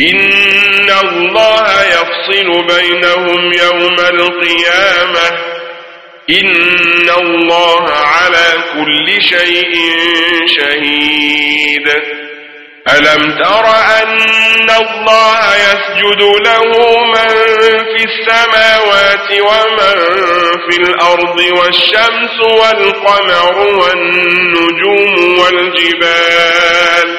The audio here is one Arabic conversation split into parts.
ان الله يفصل بينهم يوم القيامة ان الله على كل شيء شهيد ألم تر أن الله يسجد له من في السماوات ومن في الأرض والشمس والقمر والنجوم والجبال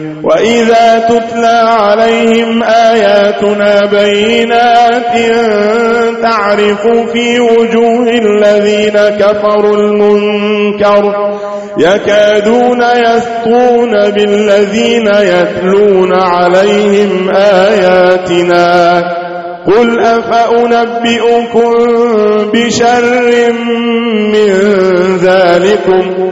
وإذا تتلى عليهم آياتنا بينات تعرف في وجوه الذين كفروا المنكر يكادون يسطون بالذين يتلون عليهم آياتنا قل أفأنبئكم بشر من ذلكم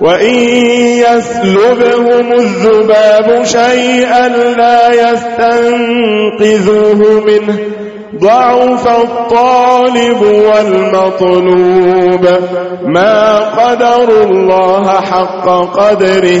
وإن يسلبهم الذباب شيئا لا يَسْتَنقِذُوهُ منه ضعف الطالب والمطلوب ما قدر الله حق قدره